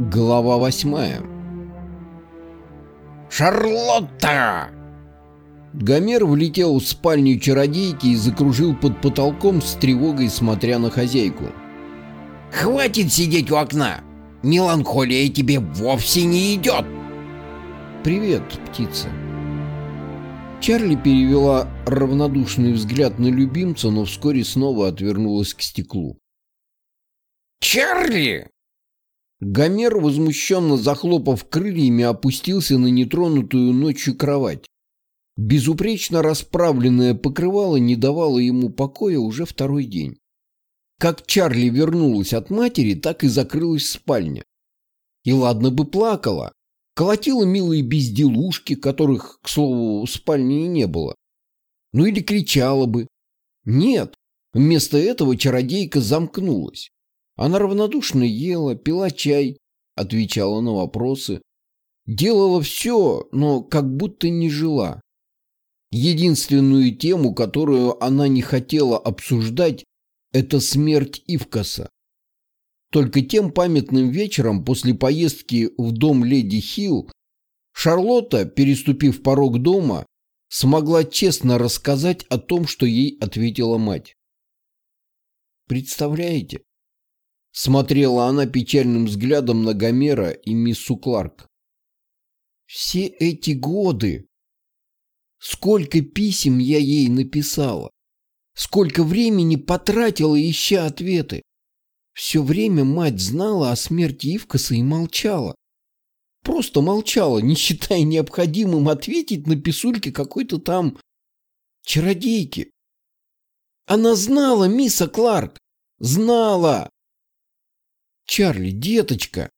Глава восьмая «Шарлотта!» Гомер влетел в спальню чародейки и закружил под потолком с тревогой, смотря на хозяйку. «Хватит сидеть у окна! Меланхолия тебе вовсе не идет!» «Привет, птица!» Чарли перевела равнодушный взгляд на любимца, но вскоре снова отвернулась к стеклу. «Чарли!» Гомер, возмущенно захлопав крыльями, опустился на нетронутую ночью кровать. Безупречно расправленное покрывало не давало ему покоя уже второй день. Как Чарли вернулась от матери, так и закрылась в спальне. И ладно бы плакала, колотила милые безделушки, которых, к слову, в спальне и не было. Ну или кричала бы. Нет, вместо этого чародейка замкнулась. Она равнодушно ела, пила чай, отвечала на вопросы. Делала все, но как будто не жила. Единственную тему, которую она не хотела обсуждать, это смерть Ивкаса. Только тем памятным вечером после поездки в дом леди Хилл Шарлотта, переступив порог дома, смогла честно рассказать о том, что ей ответила мать. Представляете, Смотрела она печальным взглядом на Гомера и миссу Кларк. Все эти годы! Сколько писем я ей написала! Сколько времени потратила, ища ответы! Все время мать знала о смерти Ивкаса и молчала. Просто молчала, не считая необходимым ответить на писульке какой-то там чародейки. Она знала, мисса Кларк, знала! «Чарли, деточка!»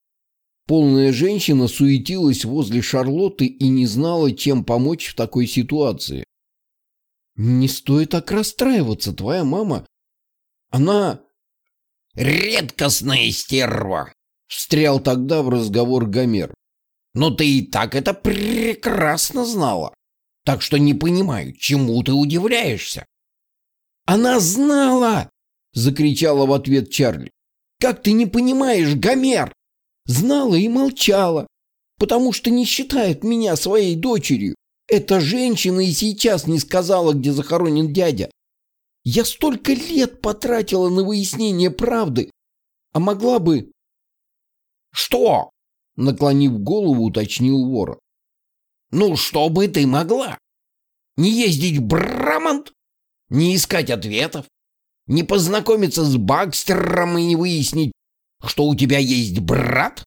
Полная женщина суетилась возле Шарлотты и не знала, чем помочь в такой ситуации. «Не стоит так расстраиваться, твоя мама. Она...» «Редкостная стерва!» — встрял тогда в разговор Гомер. «Но ты и так это прекрасно знала, так что не понимаю, чему ты удивляешься». «Она знала!» — закричала в ответ Чарли. Как ты не понимаешь, Гомер? Знала и молчала, потому что не считает меня своей дочерью. Эта женщина и сейчас не сказала, где захоронен дядя. Я столько лет потратила на выяснение правды, а могла бы... Что? Наклонив голову, уточнил ворон. Ну, что бы ты могла? Не ездить в Брамонт? Не искать ответов? Не познакомиться с Бакстером и не выяснить, что у тебя есть брат?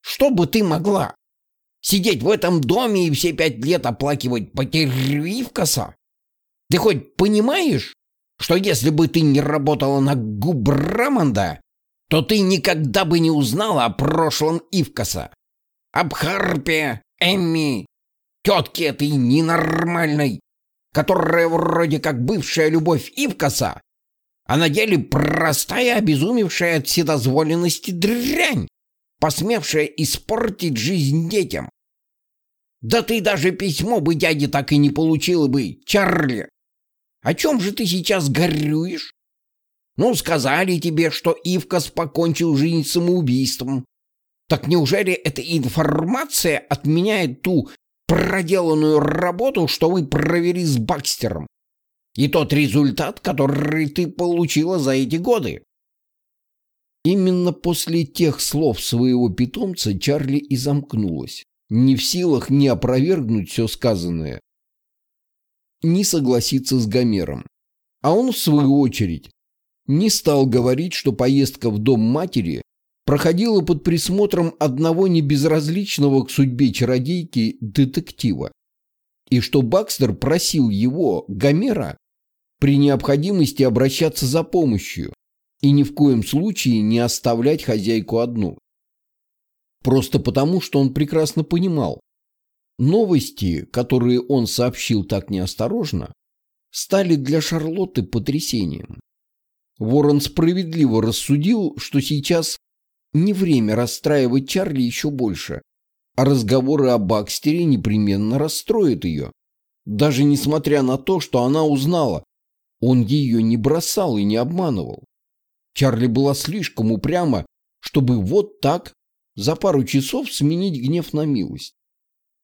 Что бы ты могла? Сидеть в этом доме и все пять лет оплакивать потерю Ивкаса? Ты хоть понимаешь, что если бы ты не работала на Губрамонда, то ты никогда бы не узнала о прошлом Ивкаса? Об Харпе, Эмми, тетке этой ненормальной, которая вроде как бывшая любовь Ивкаса, а на деле простая, обезумевшая от вседозволенности дрянь, посмевшая испортить жизнь детям. Да ты даже письмо бы дяде так и не получила бы, Чарли. О чем же ты сейчас горюешь? Ну, сказали тебе, что Ивкас покончил жизнь самоубийством. Так неужели эта информация отменяет ту проделанную работу, что вы провели с Бакстером? И тот результат, который ты получила за эти годы. Именно после тех слов своего питомца Чарли и замкнулась, не в силах ни опровергнуть все сказанное, ни согласиться с Гомером. А он, в свою очередь, не стал говорить, что поездка в дом матери проходила под присмотром одного небезразличного к судьбе чародейки детектива, и что Бакстер просил его, Гомера, при необходимости обращаться за помощью и ни в коем случае не оставлять хозяйку одну. Просто потому, что он прекрасно понимал, новости, которые он сообщил так неосторожно, стали для Шарлотты потрясением. Ворон справедливо рассудил, что сейчас не время расстраивать Чарли еще больше, а разговоры о Бакстере непременно расстроят ее. Даже несмотря на то, что она узнала, он ее не бросал и не обманывал. Чарли была слишком упряма, чтобы вот так за пару часов сменить гнев на милость.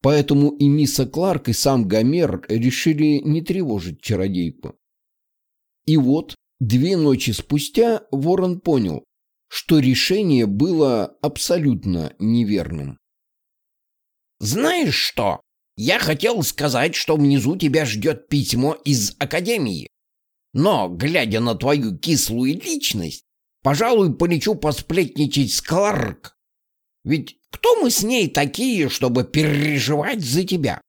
Поэтому и мисса Кларк, и сам Гомер решили не тревожить чародейку. И вот, две ночи спустя, Ворон понял, что решение было абсолютно неверным. «Знаешь что? Я хотел сказать, что внизу тебя ждет письмо из Академии. Но, глядя на твою кислую личность, пожалуй, полечу посплетничать с Кларк. Ведь кто мы с ней такие, чтобы переживать за тебя?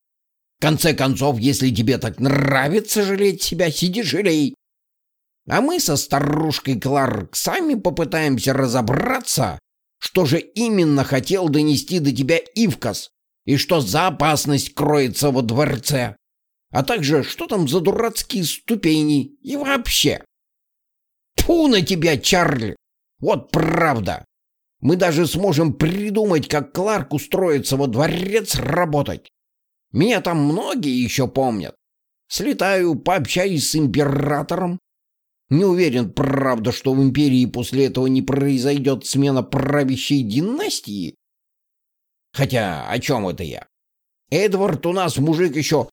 В конце концов, если тебе так нравится жалеть себя, сиди жалей. А мы со старушкой Кларк сами попытаемся разобраться, что же именно хотел донести до тебя Ивкас, и что за опасность кроется во дворце, а также что там за дурацкие ступени и вообще. Тьфу на тебя, Чарли! Вот правда! Мы даже сможем придумать, как Кларк устроится во дворец работать. Меня там многие еще помнят. Слетаю, пообщаюсь с императором. Не уверен, правда, что в империи после этого не произойдет смена правящей династии. Хотя, о чем это я? Эдвард у нас мужик еще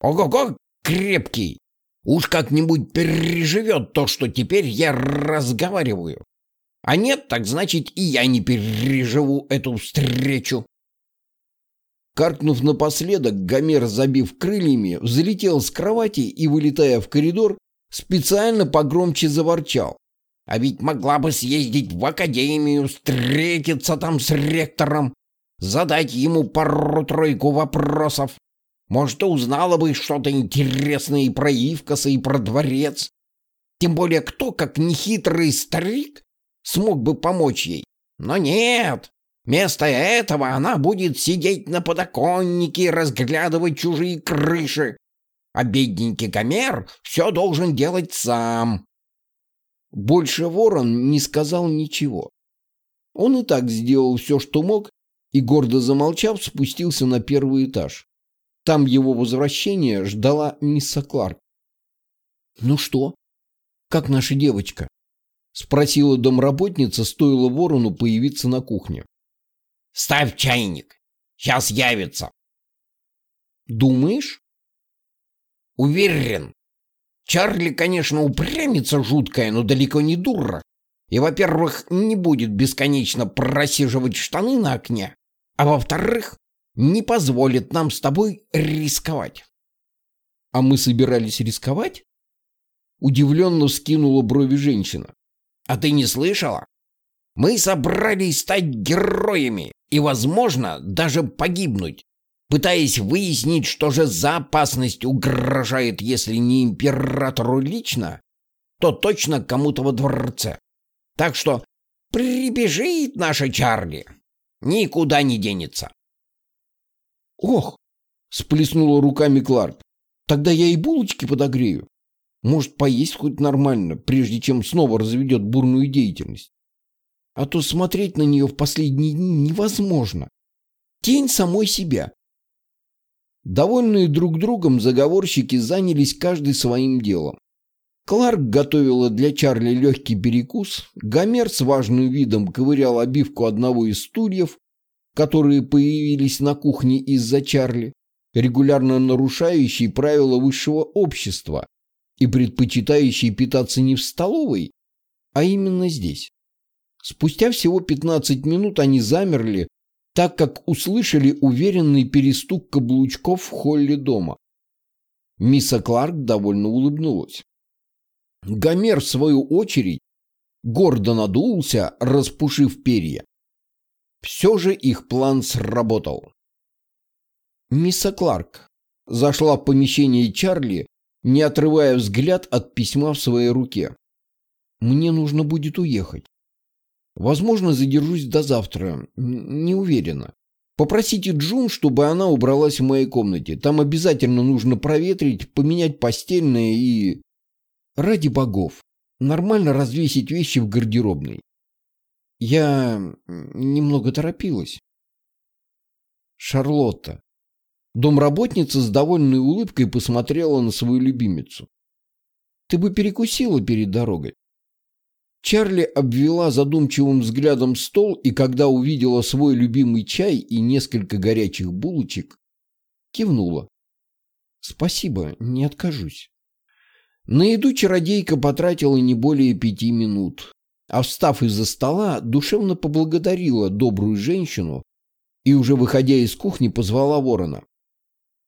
ого-го крепкий. Уж как-нибудь переживет то, что теперь я разговариваю. А нет, так значит и я не переживу эту встречу. Каркнув напоследок, Гомер, забив крыльями, взлетел с кровати и, вылетая в коридор, специально погромче заворчал. А ведь могла бы съездить в академию, встретиться там с ректором, задать ему пару-тройку вопросов. Может, узнала бы что-то интересное и про Ивкаса, и про дворец. Тем более кто, как нехитрый старик, смог бы помочь ей. Но нет, вместо этого она будет сидеть на подоконнике и разглядывать чужие крыши. А бедненький Гомер все должен делать сам. Больше ворон не сказал ничего. Он и так сделал все, что мог, и, гордо замолчав, спустился на первый этаж. Там его возвращение ждала мисс Кларк. «Ну что? Как наша девочка?» Спросила домработница, стоило ворону появиться на кухне. «Ставь чайник. Сейчас явится». «Думаешь?» «Уверен. Чарли, конечно, упрямится жуткая, но далеко не дура. И, во-первых, не будет бесконечно просиживать штаны на окне, а во-вторых, не позволит нам с тобой рисковать». «А мы собирались рисковать?» Удивленно скинула брови женщина. А ты не слышала? Мы собрались стать героями и, возможно, даже погибнуть, пытаясь выяснить, что же за опасность угрожает, если не императору лично, то точно кому-то во дворце. Так что прибежит наша Чарли, никуда не денется. Ох, сплеснула руками Кларк. Тогда я и булочки подогрею. Может, поесть хоть нормально, прежде чем снова разведет бурную деятельность. А то смотреть на нее в последние дни невозможно. Тень самой себя. Довольные друг другом заговорщики занялись каждый своим делом. Кларк готовила для Чарли легкий перекус, Гомер с важным видом ковырял обивку одного из стульев, которые появились на кухне из-за Чарли, регулярно нарушающий правила высшего общества, и предпочитающие питаться не в столовой, а именно здесь. Спустя всего 15 минут они замерли, так как услышали уверенный перестук каблучков в холле дома. Мисса Кларк довольно улыбнулась. Гомер, в свою очередь, гордо надулся, распушив перья. Все же их план сработал. Мисса Кларк зашла в помещение Чарли не отрывая взгляд от письма в своей руке. «Мне нужно будет уехать. Возможно, задержусь до завтра. Не уверена. Попросите Джун, чтобы она убралась в моей комнате. Там обязательно нужно проветрить, поменять постельное и... Ради богов, нормально развесить вещи в гардеробной. Я немного торопилась. Шарлотта, Домработница с довольной улыбкой посмотрела на свою любимицу. «Ты бы перекусила перед дорогой». Чарли обвела задумчивым взглядом стол и, когда увидела свой любимый чай и несколько горячих булочек, кивнула. «Спасибо, не откажусь». На еду чародейка потратила не более пяти минут, а встав из-за стола, душевно поблагодарила добрую женщину и, уже выходя из кухни, позвала ворона.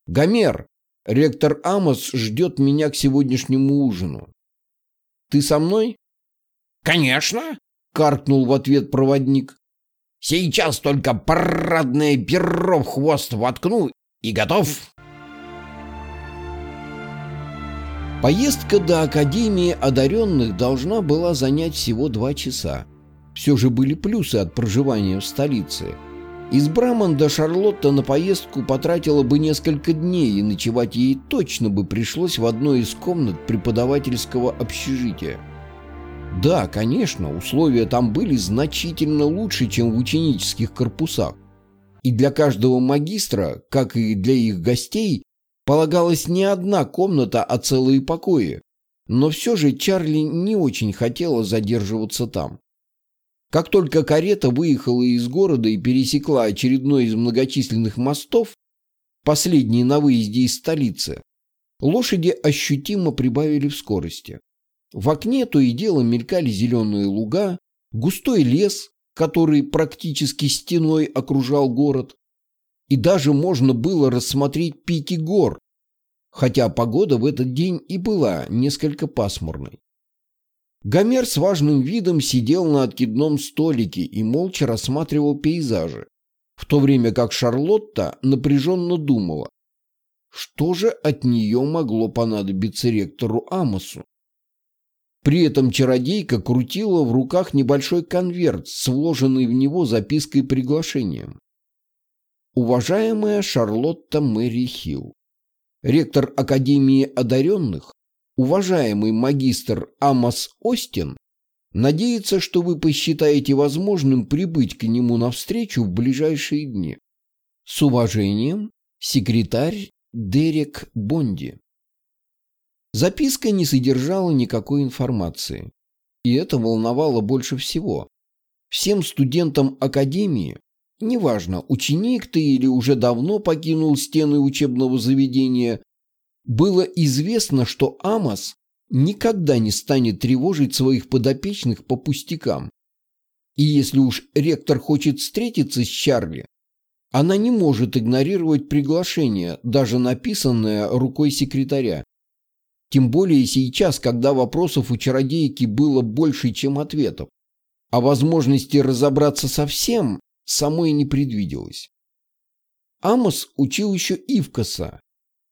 «Гомер, ректор Амос ждет меня к сегодняшнему ужину. Ты со мной?» «Конечно!» — каркнул в ответ проводник. «Сейчас только парадное перо в хвост воткну и готов!» Поездка до Академии одаренных должна была занять всего два часа. Все же были плюсы от проживания в столице. Из Браманда Шарлотта на поездку потратила бы несколько дней, и ночевать ей точно бы пришлось в одной из комнат преподавательского общежития. Да, конечно, условия там были значительно лучше, чем в ученических корпусах. И для каждого магистра, как и для их гостей, Полагалась не одна комната, а целые покои, но все же Чарли не очень хотела задерживаться там. Как только карета выехала из города и пересекла очередной из многочисленных мостов, последний на выезде из столицы, лошади ощутимо прибавили в скорости. В окне то и дело мелькали зеленые луга, густой лес, который практически стеной окружал город, и даже можно было рассмотреть пики гор, хотя погода в этот день и была несколько пасмурной. Гомер с важным видом сидел на откидном столике и молча рассматривал пейзажи, в то время как Шарлотта напряженно думала, что же от нее могло понадобиться ректору Амосу. При этом чародейка крутила в руках небольшой конверт с вложенной в него запиской приглашением. Уважаемая Шарлотта Мэри Хилл, ректор Академии одаренных, уважаемый магистр Амос Остин, надеется, что вы посчитаете возможным прибыть к нему навстречу в ближайшие дни. С уважением, секретарь Дерек Бонди. Записка не содержала никакой информации, и это волновало больше всего. Всем студентам Академии неважно, ученик ты или уже давно покинул стены учебного заведения, было известно, что Амос никогда не станет тревожить своих подопечных по пустякам. И если уж ректор хочет встретиться с Чарли, она не может игнорировать приглашение, даже написанное рукой секретаря. Тем более сейчас, когда вопросов у чародейки было больше, чем ответов. А возможности разобраться со всем самой не предвиделось. Амос учил еще Ивкаса,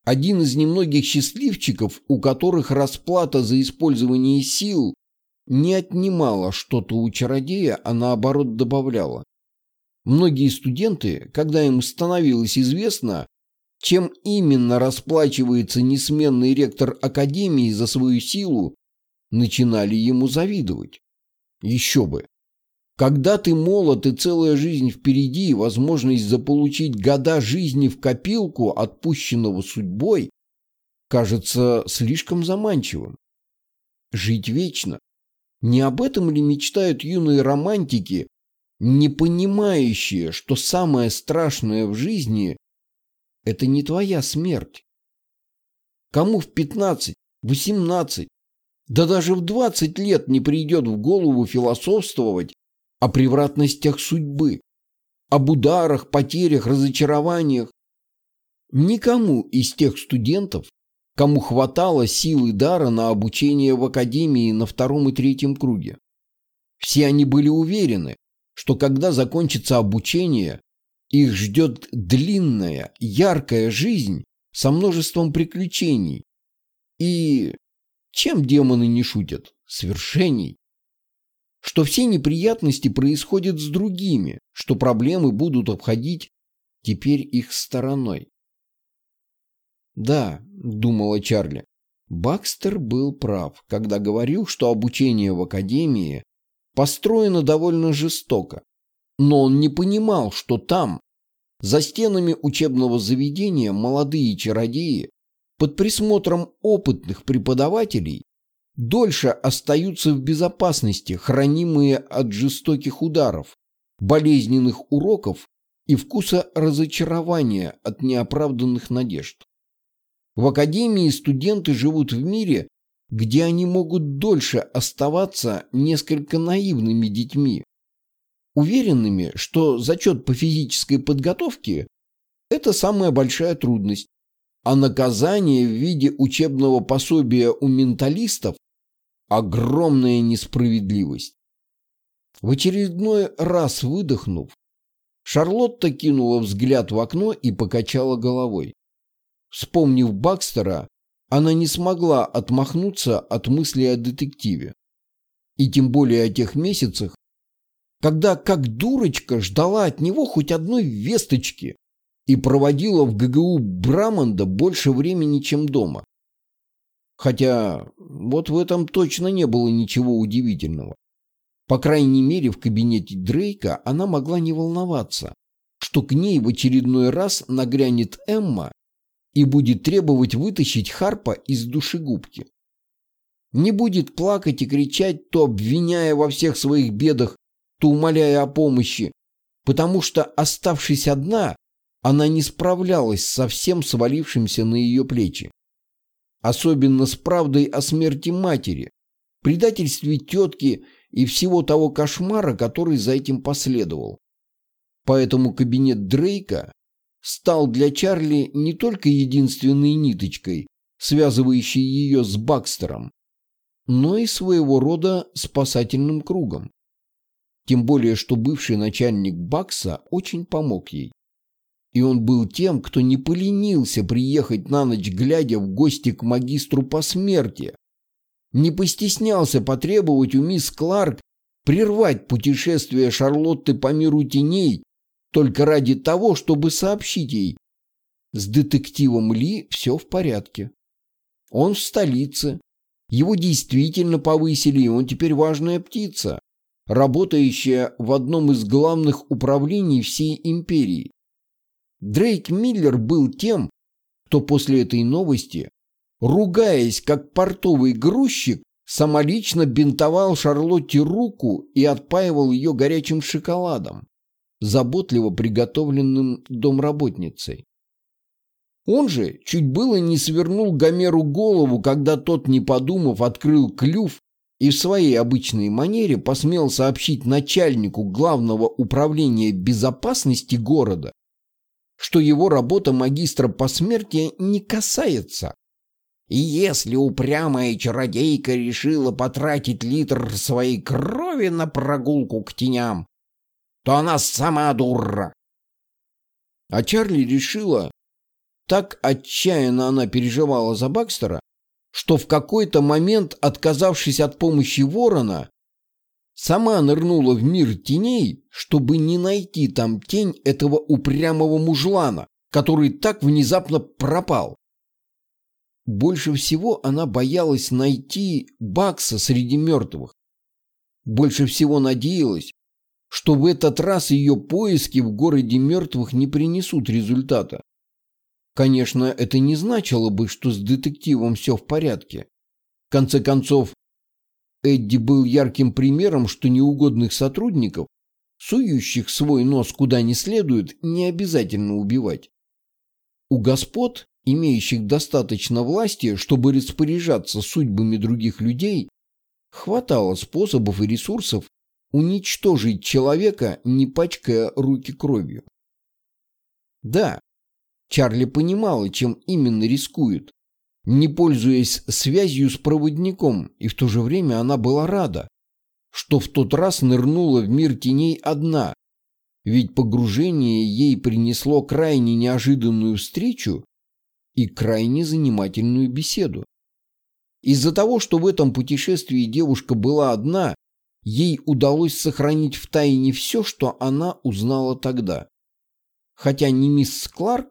один из немногих счастливчиков, у которых расплата за использование сил не отнимала что-то у чародея, а наоборот добавляла. Многие студенты, когда им становилось известно, чем именно расплачивается несменный ректор Академии за свою силу, начинали ему завидовать. Еще бы. Когда ты молод и целая жизнь впереди, возможность заполучить года жизни в копилку, отпущенного судьбой, кажется слишком заманчивым. Жить вечно. Не об этом ли мечтают юные романтики, не понимающие, что самое страшное в жизни – это не твоя смерть? Кому в 15, 18, да даже в 20 лет не придет в голову философствовать о превратностях судьбы, об ударах, потерях, разочарованиях. Никому из тех студентов, кому хватало силы дара на обучение в академии на втором и третьем круге. Все они были уверены, что когда закончится обучение, их ждет длинная, яркая жизнь со множеством приключений. И чем демоны не шутят? Свершений что все неприятности происходят с другими, что проблемы будут обходить теперь их стороной. «Да», — думала Чарли, — Бакстер был прав, когда говорил, что обучение в академии построено довольно жестоко. Но он не понимал, что там, за стенами учебного заведения, молодые чародеи под присмотром опытных преподавателей дольше остаются в безопасности, хранимые от жестоких ударов, болезненных уроков и вкуса разочарования от неоправданных надежд. В академии студенты живут в мире, где они могут дольше оставаться несколько наивными детьми, уверенными, что зачет по физической подготовке – это самая большая трудность, а наказание в виде учебного пособия у менталистов – огромная несправедливость. В очередной раз выдохнув, Шарлотта кинула взгляд в окно и покачала головой. Вспомнив Бакстера, она не смогла отмахнуться от мысли о детективе. И тем более о тех месяцах, когда как дурочка ждала от него хоть одной весточки и проводила в ГГУ Браманда больше времени, чем дома. Хотя вот в этом точно не было ничего удивительного. По крайней мере, в кабинете Дрейка она могла не волноваться, что к ней в очередной раз нагрянет Эмма и будет требовать вытащить Харпа из душегубки. Не будет плакать и кричать, то обвиняя во всех своих бедах то умоляя о помощи, потому что, оставшись одна, она не справлялась со всем свалившимся на ее плечи. Особенно с правдой о смерти матери, предательстве тетки и всего того кошмара, который за этим последовал. Поэтому кабинет Дрейка стал для Чарли не только единственной ниточкой, связывающей ее с Бакстером, но и своего рода спасательным кругом. Тем более, что бывший начальник Бакса очень помог ей. И он был тем, кто не поленился приехать на ночь, глядя в гости к магистру по смерти. Не постеснялся потребовать у мисс Кларк прервать путешествие Шарлотты по миру теней только ради того, чтобы сообщить ей, с детективом Ли все в порядке. Он в столице. Его действительно повысили, и он теперь важная птица работающая в одном из главных управлений всей империи. Дрейк Миллер был тем, кто после этой новости, ругаясь как портовый грузчик, самолично бинтовал Шарлотте руку и отпаивал ее горячим шоколадом, заботливо приготовленным домработницей. Он же чуть было не свернул Гомеру голову, когда тот, не подумав, открыл клюв и в своей обычной манере посмел сообщить начальнику главного управления безопасности города, что его работа магистра по смерти не касается. И если упрямая чародейка решила потратить литр своей крови на прогулку к теням, то она сама дура. А Чарли решила, так отчаянно она переживала за Бакстера, что в какой-то момент, отказавшись от помощи ворона, сама нырнула в мир теней, чтобы не найти там тень этого упрямого мужлана, который так внезапно пропал. Больше всего она боялась найти Бакса среди мертвых. Больше всего надеялась, что в этот раз ее поиски в городе мертвых не принесут результата. Конечно, это не значило бы, что с детективом все в порядке. В конце концов, Эдди был ярким примером, что неугодных сотрудников, сующих свой нос куда не следует, не обязательно убивать. У господ, имеющих достаточно власти, чтобы распоряжаться судьбами других людей, хватало способов и ресурсов уничтожить человека, не пачкая руки кровью. Да, Чарли понимала, чем именно рискует, не пользуясь связью с проводником, и в то же время она была рада, что в тот раз нырнула в мир теней одна, ведь погружение ей принесло крайне неожиданную встречу и крайне занимательную беседу. Из-за того, что в этом путешествии девушка была одна, ей удалось сохранить в тайне все, что она узнала тогда. Хотя ни мисс Кларк,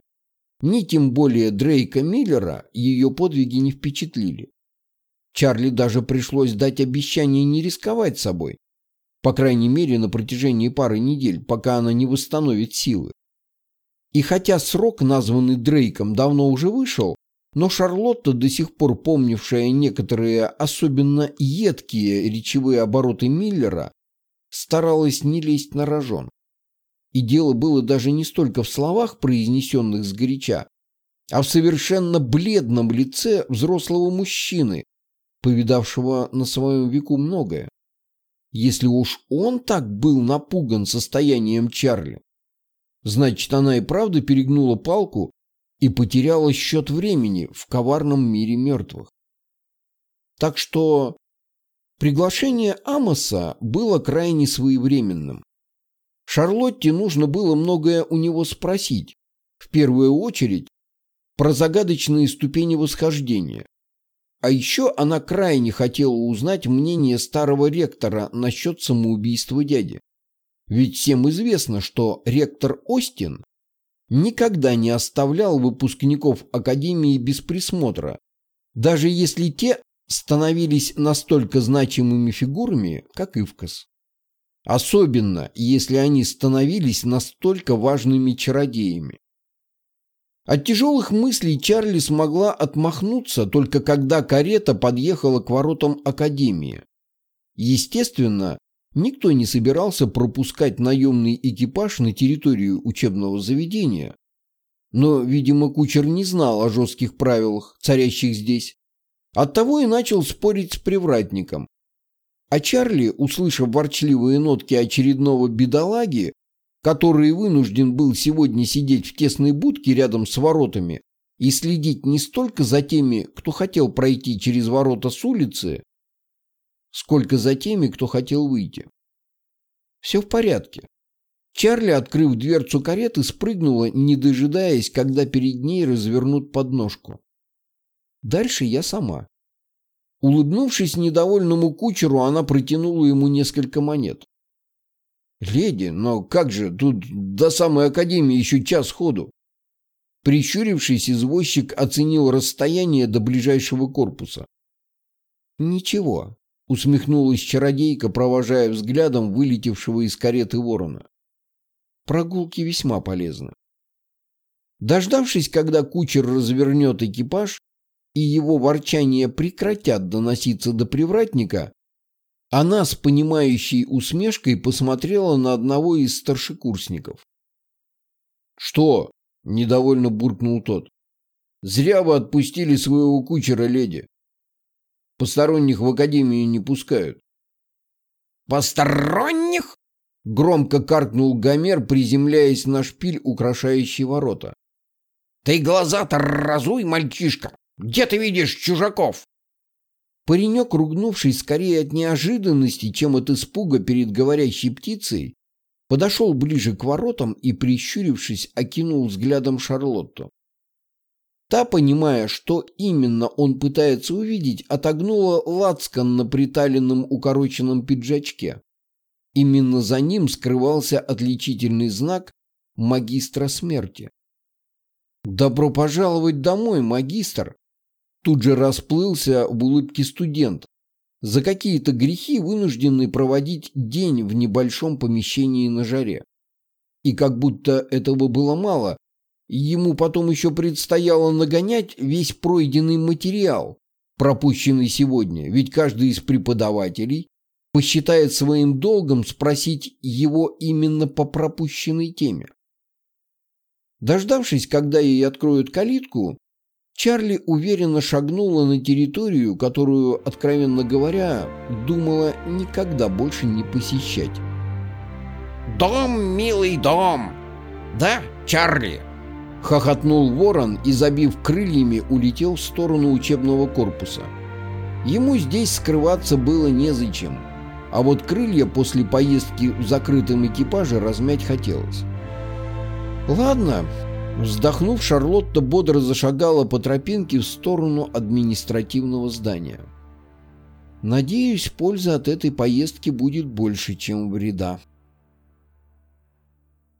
ни тем более Дрейка Миллера ее подвиги не впечатлили. Чарли даже пришлось дать обещание не рисковать собой, по крайней мере на протяжении пары недель, пока она не восстановит силы. И хотя срок, названный Дрейком, давно уже вышел, Но Шарлотта, до сих пор помнившая некоторые особенно едкие речевые обороты Миллера, старалась не лезть на рожон. И дело было даже не столько в словах, произнесенных сгоряча, а в совершенно бледном лице взрослого мужчины, повидавшего на своем веку многое. Если уж он так был напуган состоянием Чарли, значит, она и правда перегнула палку и потеряла счет времени в коварном мире мертвых. Так что приглашение Амоса было крайне своевременным. Шарлотте нужно было многое у него спросить, в первую очередь про загадочные ступени восхождения. А еще она крайне хотела узнать мнение старого ректора насчет самоубийства дяди. Ведь всем известно, что ректор Остин никогда не оставлял выпускников Академии без присмотра, даже если те становились настолько значимыми фигурами, как Ивкас. Особенно, если они становились настолько важными чародеями. От тяжелых мыслей Чарли смогла отмахнуться только когда карета подъехала к воротам Академии. Естественно, никто не собирался пропускать наемный экипаж на территорию учебного заведения. Но, видимо, кучер не знал о жестких правилах, царящих здесь. Оттого и начал спорить с привратником. А Чарли, услышав ворчливые нотки очередного бедолаги, который вынужден был сегодня сидеть в тесной будке рядом с воротами и следить не столько за теми, кто хотел пройти через ворота с улицы, сколько за теми, кто хотел выйти. Все в порядке. Чарли, открыв дверцу кареты, спрыгнула, не дожидаясь, когда перед ней развернут подножку. Дальше я сама. Улыбнувшись недовольному кучеру, она протянула ему несколько монет. «Леди, но как же, тут до самой академии еще час ходу». Прищурившись, извозчик оценил расстояние до ближайшего корпуса. «Ничего», — усмехнулась чародейка, провожая взглядом вылетевшего из кареты ворона. «Прогулки весьма полезны». Дождавшись, когда кучер развернет экипаж, и его ворчания прекратят доноситься до привратника, она с понимающей усмешкой посмотрела на одного из старшекурсников. «Что?» – недовольно буркнул тот. «Зря вы отпустили своего кучера, леди. Посторонних в академию не пускают». «Посторонних?» – громко каркнул Гомер, приземляясь на шпиль, украшающий ворота. «Ты глаза-то разуй, мальчишка! Где ты видишь чужаков?» Паренек, ругнувшись скорее от неожиданности, чем от испуга перед говорящей птицей, подошел ближе к воротам и, прищурившись, окинул взглядом Шарлотту. Та, понимая, что именно он пытается увидеть, отогнула лацкан на приталенном укороченном пиджачке. Именно за ним скрывался отличительный знак магистра смерти. «Добро пожаловать домой, магистр!» Тут же расплылся в улыбке студент, за какие-то грехи вынужденный проводить день в небольшом помещении на жаре. И как будто этого было мало, ему потом еще предстояло нагонять весь пройденный материал, пропущенный сегодня, ведь каждый из преподавателей посчитает своим долгом спросить его именно по пропущенной теме. Дождавшись, когда ей откроют калитку, Чарли уверенно шагнула на территорию, которую, откровенно говоря, думала никогда больше не посещать. «Дом, милый дом! Да, Чарли?» Хохотнул ворон и, забив крыльями, улетел в сторону учебного корпуса. Ему здесь скрываться было незачем, а вот крылья после поездки в закрытом экипаже размять хотелось. «Ладно, Вздохнув, Шарлотта бодро зашагала по тропинке в сторону административного здания. «Надеюсь, польза от этой поездки будет больше, чем вреда».